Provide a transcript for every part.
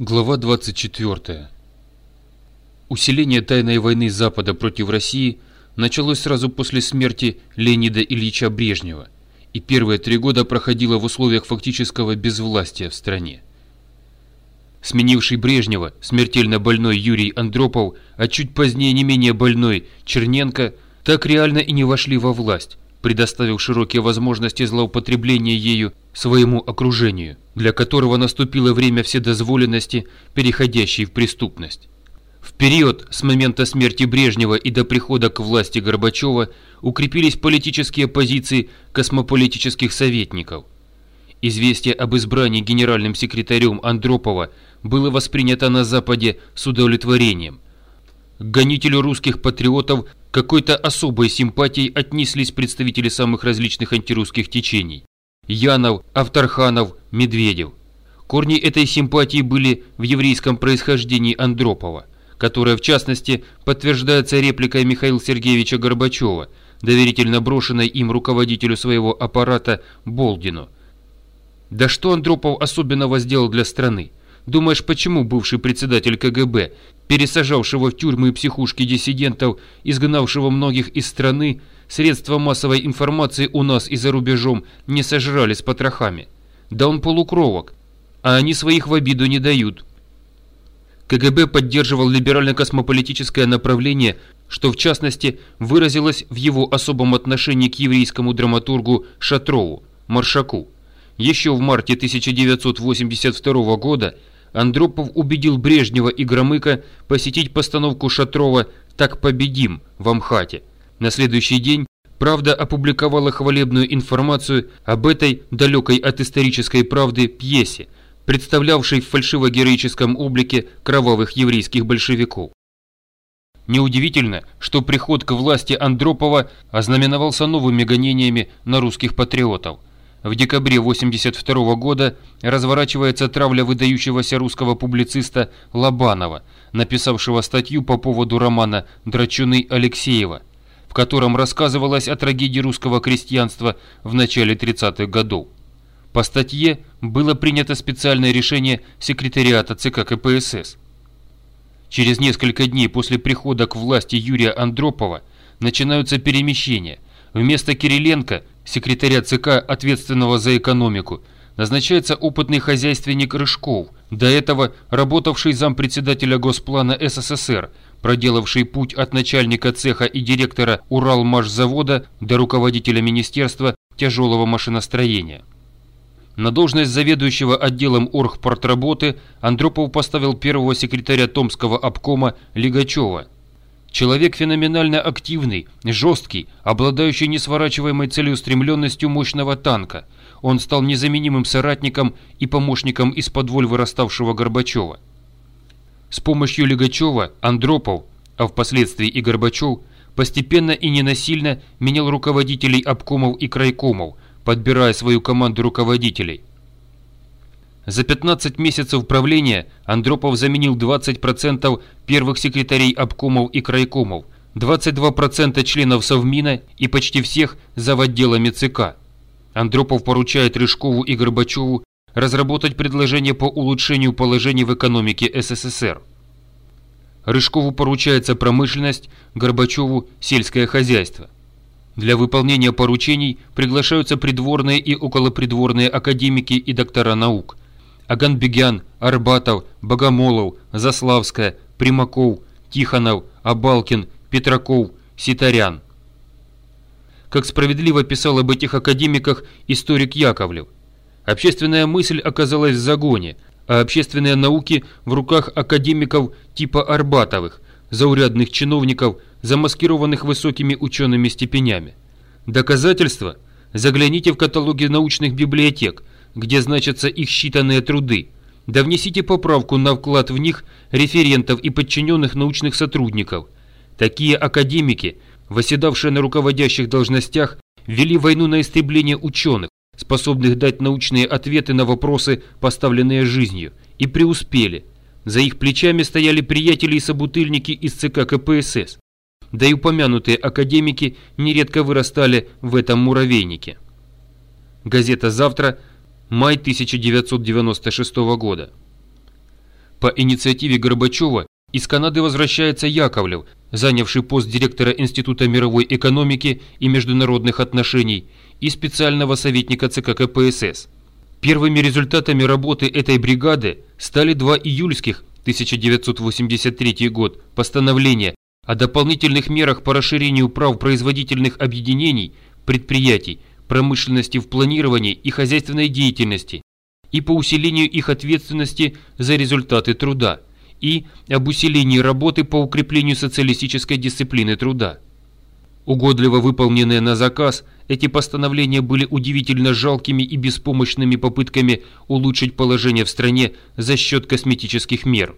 Глава 24. Усиление тайной войны Запада против России началось сразу после смерти Леонида Ильича Брежнева и первые три года проходило в условиях фактического безвластия в стране. Сменивший Брежнева смертельно больной Юрий Андропов, а чуть позднее не менее больной Черненко, так реально и не вошли во власть, предоставив широкие возможности злоупотребления ею своему окружению, для которого наступило время вседозволенности, переходящей в преступность. В период с момента смерти Брежнева и до прихода к власти Горбачева укрепились политические позиции космополитических советников. Известие об избрании генеральным секретарем Андропова было воспринято на Западе с удовлетворением. К гонителю русских патриотов какой-то особой симпатией отнеслись представители самых различных антирусских течений. Янов, Авторханов, Медведев. Корни этой симпатии были в еврейском происхождении Андропова, которое в частности подтверждается репликой Михаила Сергеевича Горбачева, доверительно брошенной им руководителю своего аппарата Болдину. Да что Андропов особенного сделал для страны? Думаешь, почему бывший председатель КГБ, пересажавшего в тюрьмы и психушки диссидентов, изгнавшего многих из страны, средства массовой информации у нас и за рубежом не сожрали с потрохами? Да он полукровок, а они своих в обиду не дают. КГБ поддерживал либерально-космополитическое направление, что в частности выразилось в его особом отношении к еврейскому драматургу Шатрову, Маршаку. Еще в марте 1982 года Андропов убедил Брежнева и Громыка посетить постановку Шатрова «Так победим» в Амхате. На следующий день «Правда» опубликовала хвалебную информацию об этой далекой от исторической правды пьесе, представлявшей в фальшиво-героическом облике кровавых еврейских большевиков. Неудивительно, что приход к власти Андропова ознаменовался новыми гонениями на русских патриотов – в декабре 1982 года разворачивается травля выдающегося русского публициста Лобанова, написавшего статью по поводу романа «Драчуны Алексеева», в котором рассказывалось о трагедии русского крестьянства в начале 30-х годов. По статье было принято специальное решение секретариата ЦК КПСС. Через несколько дней после прихода к власти Юрия Андропова начинаются перемещения. Вместо Кириленко – секретаря ЦК, ответственного за экономику, назначается опытный хозяйственник Рыжков, до этого работавший зампредседателя Госплана СССР, проделавший путь от начальника цеха и директора Уралмашзавода до руководителя Министерства тяжелого машиностроения. На должность заведующего отделом оргпортработы Андропов поставил первого секретаря Томского обкома Лигачева – Человек феноменально активный, жесткий, обладающий несворачиваемой целеустремленностью мощного танка. Он стал незаменимым соратником и помощником из-под воль выраставшего Горбачева. С помощью Легачева Андропов, а впоследствии и Горбачев, постепенно и ненасильно менял руководителей обкомов и крайкомов, подбирая свою команду руководителей – за 15 месяцев правления Андропов заменил 20% первых секретарей обкомов и крайкомов, 22% членов Совмина и почти всех заводделами ЦК. Андропов поручает Рыжкову и Горбачеву разработать предложение по улучшению положения в экономике СССР. Рыжкову поручается промышленность, Горбачеву – сельское хозяйство. Для выполнения поручений приглашаются придворные и околопридворные академики и доктора наук – Аганбегян, Арбатов, Богомолов, Заславская, Примаков, Тихонов, Абалкин, Петраков, Ситарян. Как справедливо писал об этих академиках историк Яковлев, общественная мысль оказалась в загоне, а общественные науки в руках академиков типа Арбатовых, заурядных чиновников, замаскированных высокими учеными степенями. Доказательства? Загляните в каталоги научных библиотек – где значатся их считанные труды, да внесите поправку на вклад в них референтов и подчиненных научных сотрудников. Такие академики, восседавшие на руководящих должностях, вели войну на истребление ученых, способных дать научные ответы на вопросы, поставленные жизнью, и преуспели. За их плечами стояли приятели и собутыльники из ЦК КПСС. Да и упомянутые академики нередко вырастали в этом муравейнике. Газета «Завтра» Май 1996 года. По инициативе Горбачева из Канады возвращается Яковлев, занявший пост директора Института мировой экономики и международных отношений и специального советника ЦК КПСС. Первыми результатами работы этой бригады стали два июльских 1983 год постановления о дополнительных мерах по расширению прав производительных объединений, предприятий, промышленности в планировании и хозяйственной деятельности и по усилению их ответственности за результаты труда и об усилении работы по укреплению социалистической дисциплины труда. Угодливо выполненные на заказ, эти постановления были удивительно жалкими и беспомощными попытками улучшить положение в стране за счет косметических мер.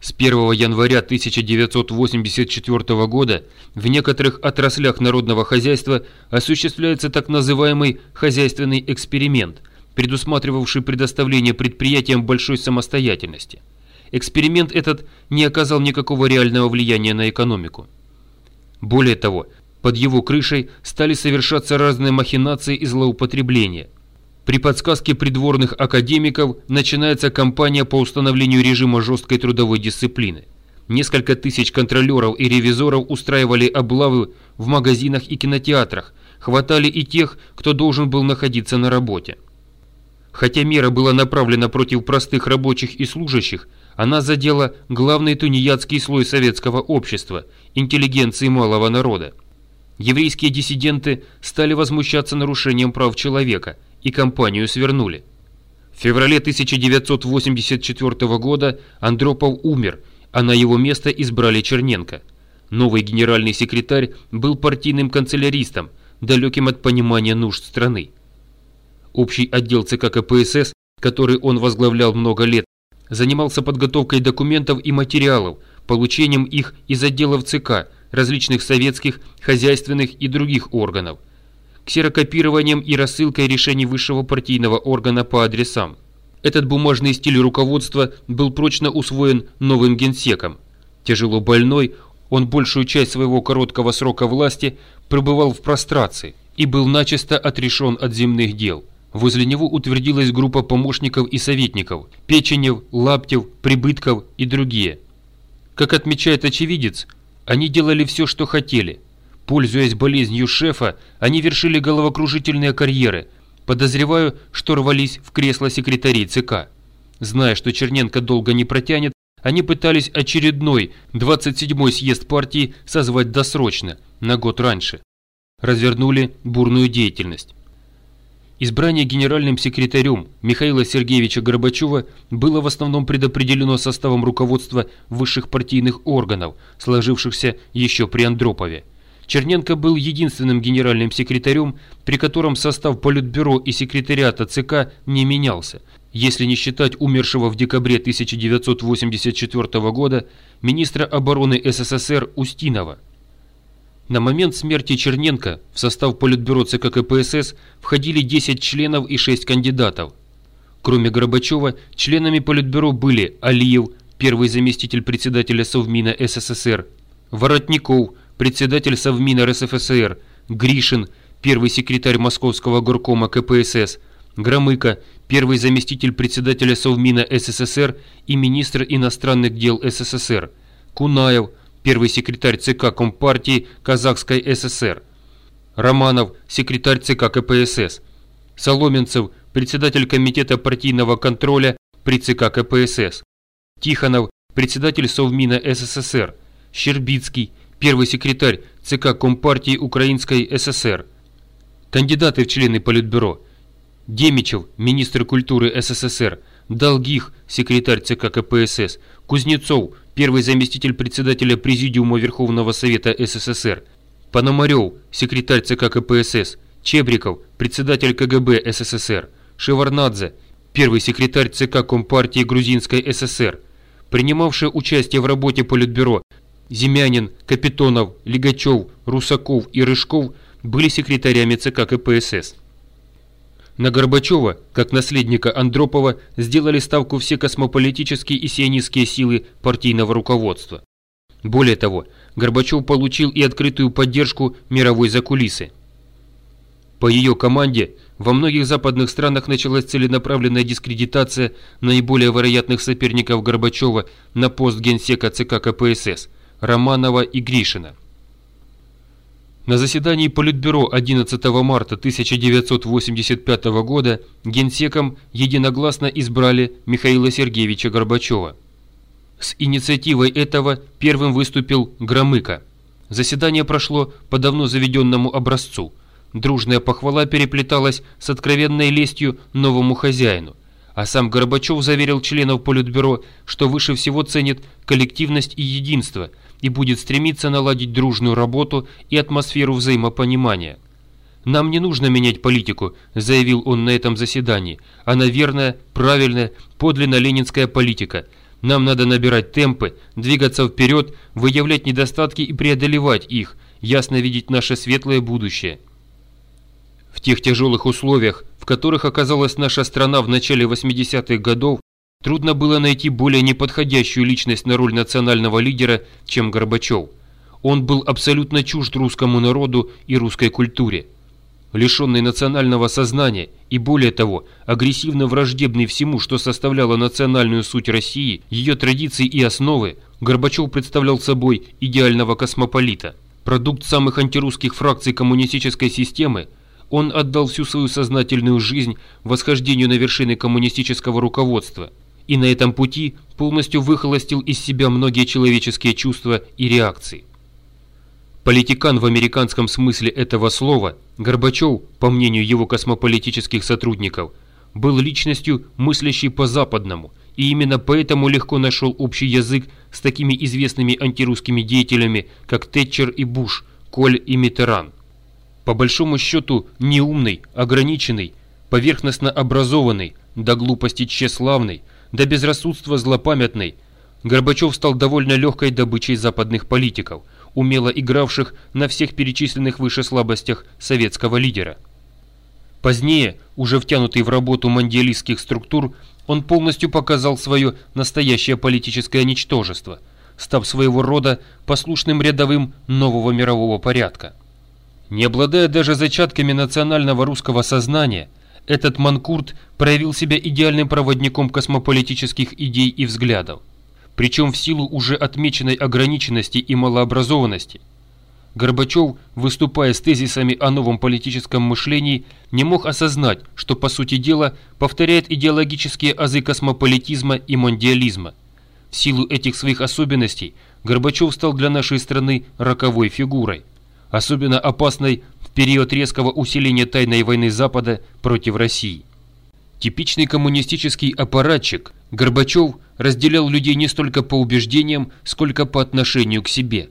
С 1 января 1984 года в некоторых отраслях народного хозяйства осуществляется так называемый хозяйственный эксперимент, предусматривавший предоставление предприятиям большой самостоятельности. Эксперимент этот не оказал никакого реального влияния на экономику. Более того, под его крышей стали совершаться разные махинации и злоупотребления. При подсказке придворных академиков начинается кампания по установлению режима жесткой трудовой дисциплины. Несколько тысяч контролеров и ревизоров устраивали облавы в магазинах и кинотеатрах, хватали и тех, кто должен был находиться на работе. Хотя мера была направлена против простых рабочих и служащих, она задела главный тунеядский слой советского общества, интеллигенции малого народа. Еврейские диссиденты стали возмущаться нарушением прав человека и компанию свернули. В феврале 1984 года Андропов умер, а на его место избрали Черненко. Новый генеральный секретарь был партийным канцеляристом, далеким от понимания нужд страны. Общий отдел ЦК КПСС, который он возглавлял много лет, занимался подготовкой документов и материалов, получением их из отделов ЦК, различных советских, хозяйственных и других органов, ксерокопированием и рассылкой решений высшего партийного органа по адресам. Этот бумажный стиль руководства был прочно усвоен новым генсеком. Тяжело больной, он большую часть своего короткого срока власти пребывал в прострации и был начисто отрешен от земных дел. Возле него утвердилась группа помощников и советников – Печенев, Лаптев, Прибытков и другие. Как отмечает очевидец, они делали все, что хотели. Пользуясь болезнью шефа, они вершили головокружительные карьеры. Подозреваю, что рвались в кресло секретарей ЦК. Зная, что Черненко долго не протянет, они пытались очередной 27-й съезд партии созвать досрочно, на год раньше. Развернули бурную деятельность. Избрание генеральным секретарем Михаила Сергеевича Горбачева было в основном предопределено составом руководства высших партийных органов, сложившихся еще при Андропове. Черненко был единственным генеральным секретарем, при котором состав Политбюро и секретариата ЦК не менялся, если не считать умершего в декабре 1984 года министра обороны СССР Устинова. На момент смерти Черненко в состав Политбюро ЦК КПСС входили 10 членов и 6 кандидатов. Кроме Горбачева, членами Политбюро были Алиев, первый заместитель председателя Совмина СССР, Воротников, председатель Совмина РСФСР, Гришин, первый секретарь Московского горкома КПСС, Громыко, первый заместитель председателя Совмина СССР и министр иностранных дел СССР, Кунаев, первый секретарь ЦК Компартии Казахской ССР, Романов, секретарь ЦК КПСС, Соломенцев, председатель Комитета партийного контроля при ЦК КПСС, Тихонов, председатель Совмина СССР, Щербицкий, первый секретарь ЦК Компартии Украинской ССР, кандидаты в члены Политбюро, Демичев, министр культуры СССР, Долгих, секретарь ЦК КПСС, Кузнецов, первый заместитель председателя Президиума Верховного Совета СССР, Пономарев, секретарь ЦК КПСС, Чебриков, председатель КГБ СССР, Шеварнадзе, первый секретарь ЦК Компартии Грузинской ССР, принимавшие участие в работе Политбюро, Земянин, Капитонов, Лигачев, Русаков и Рыжков были секретарями ЦК КПСС. На Горбачева, как наследника Андропова, сделали ставку все космополитические и сионистские силы партийного руководства. Более того, Горбачев получил и открытую поддержку мировой закулисы. По ее команде во многих западных странах началась целенаправленная дискредитация наиболее вероятных соперников Горбачева на пост генсека ЦК КПСС – Романова и Гришина. На заседании Политбюро 11 марта 1985 года генсеком единогласно избрали Михаила Сергеевича Горбачева. С инициативой этого первым выступил Громыко. Заседание прошло по давно заведенному образцу – Дружная похвала переплеталась с откровенной лестью новому хозяину, а сам Горбачев заверил членов Политбюро, что выше всего ценит коллективность и единство и будет стремиться наладить дружную работу и атмосферу взаимопонимания. «Нам не нужно менять политику», – заявил он на этом заседании. «Она верная, правильная, подлинно ленинская политика. Нам надо набирать темпы, двигаться вперед, выявлять недостатки и преодолевать их, ясно видеть наше светлое будущее». В тех тяжелых условиях, в которых оказалась наша страна в начале 80-х годов, трудно было найти более неподходящую личность на роль национального лидера, чем Горбачев. Он был абсолютно чужд русскому народу и русской культуре. Лишенный национального сознания и, более того, агрессивно враждебный всему, что составляло национальную суть России, ее традиции и основы, Горбачев представлял собой идеального космополита. Продукт самых антирусских фракций коммунистической системы – он отдал всю свою сознательную жизнь восхождению на вершины коммунистического руководства и на этом пути полностью выхолостил из себя многие человеческие чувства и реакции. Политикан в американском смысле этого слова, Горбачев, по мнению его космополитических сотрудников, был личностью, мыслящей по-западному, и именно поэтому легко нашел общий язык с такими известными антирусскими деятелями, как Тэтчер и Буш, Коль и Митеран по большому счету неумный, ограниченный, поверхностно образованный, до глупости тщеславный, до безрассудства злопамятный, Горбачев стал довольно легкой добычей западных политиков, умело игравших на всех перечисленных выше слабостях советского лидера. Позднее, уже втянутый в работу мандиалистских структур, он полностью показал свое настоящее политическое ничтожество, став своего рода послушным рядовым нового мирового порядка. Не обладая даже зачатками национального русского сознания, этот Манкурт проявил себя идеальным проводником космополитических идей и взглядов, причем в силу уже отмеченной ограниченности и малообразованности. Горбачев, выступая с тезисами о новом политическом мышлении, не мог осознать, что по сути дела повторяет идеологические азы космополитизма и мондиализма. В силу этих своих особенностей Горбачев стал для нашей страны роковой фигурой особенно опасной период резкого усиления тайной войны Запада против России. Типичный коммунистический аппаратчик, Горбачев разделял людей не столько по убеждениям, сколько по отношению к себе.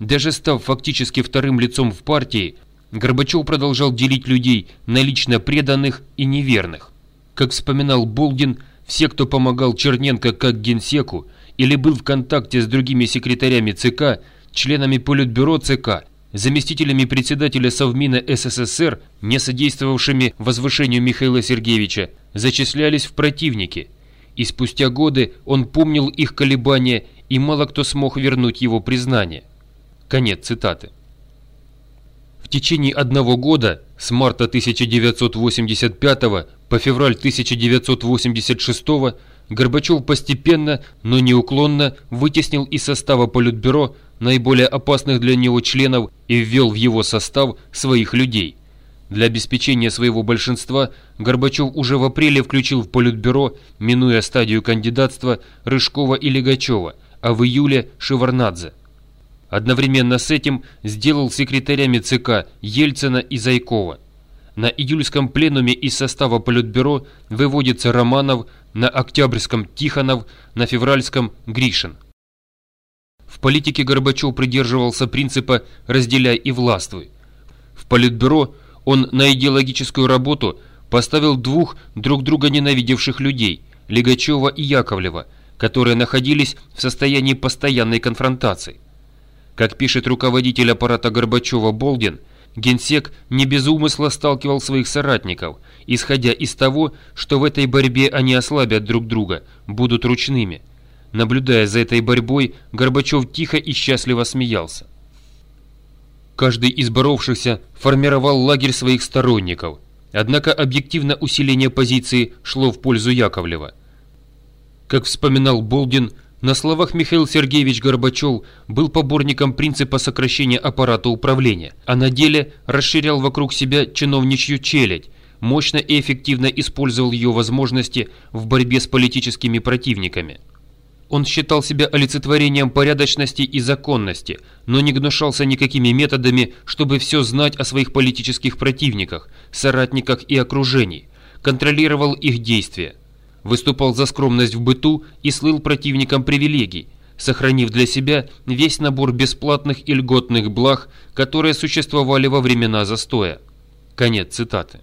Даже став фактически вторым лицом в партии, Горбачев продолжал делить людей на лично преданных и неверных. Как вспоминал Болдин, все, кто помогал Черненко как генсеку или был в контакте с другими секретарями ЦК, членами Политбюро ЦК заместителями председателя Совмина СССР, не содействовавшими возвышению Михаила Сергеевича, зачислялись в противники, и спустя годы он помнил их колебания, и мало кто смог вернуть его признание. Конец цитаты. В течение одного года, с марта 1985 по февраль 1986 Горбачев постепенно, но неуклонно вытеснил из состава Политбюро наиболее опасных для него членов и ввел в его состав своих людей. Для обеспечения своего большинства Горбачев уже в апреле включил в Политбюро, минуя стадию кандидатства, Рыжкова и Легачева, а в июле – Шеварнадзе. Одновременно с этим сделал секретарями ЦК Ельцина и Зайкова. На июльском пленуме из состава Политбюро выводится Романов, на Октябрьском Тихонов, на Февральском Гришин. В политике Горбачев придерживался принципа «разделяй и властвуй». В Политбюро он на идеологическую работу поставил двух друг друга ненавидевших людей – Легачева и Яковлева, которые находились в состоянии постоянной конфронтации. Как пишет руководитель аппарата Горбачева Болдин, генсек не без умысла сталкивал своих соратников, исходя из того, что в этой борьбе они ослабят друг друга, будут ручными – Наблюдая за этой борьбой, Горбачев тихо и счастливо смеялся. Каждый из боровшихся формировал лагерь своих сторонников, однако объективно усиление позиции шло в пользу Яковлева. Как вспоминал Болдин, на словах Михаил Сергеевич Горбачев был поборником принципа сокращения аппарата управления, а на деле расширял вокруг себя чиновничью челядь, мощно и эффективно использовал ее возможности в борьбе с политическими противниками. Он считал себя олицетворением порядочности и законности, но не гнушался никакими методами, чтобы все знать о своих политических противниках, соратниках и окружении, контролировал их действия, выступал за скромность в быту и слыл противникам привилегий, сохранив для себя весь набор бесплатных и льготных благ, которые существовали во времена застоя. Конец цитаты.